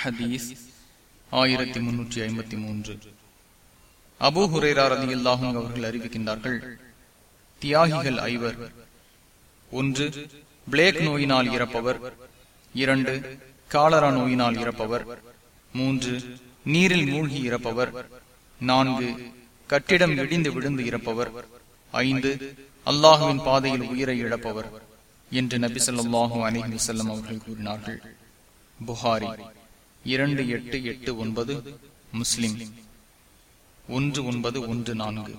ஹதீஸ் ஆயிரத்தி முன்னூற்றி ஐம்பத்தி மூன்று. அபு ஹுரேரா ரதி அல்லாஹும் அவர்கள் அறிவிக்கின்றார்கள் தியாகிகள் ஐவர். ஒன்று பிளேக் நோயினால் இறப்பவர். இரண்டு காலரா நோயினால் இறப்பவர். மூன்று நீரில் மூழ்கி இறப்பவர். நான்கு கட்டிடம் இடிந்து விழுந்து இறப்பவர். ஐந்து அல்லாஹுவின் பாதையில் உயிரை இழப்பவர் என்று நபி சொல்லாஹு அலஹி வசல்லம் அவர்கள் கூறினார்கள். புகாரி. இரண்டு எட்டு எட்டு ஒன்பது முஸ்லிம். ஒன்று ஒன்பது ஒன்று நான்கு.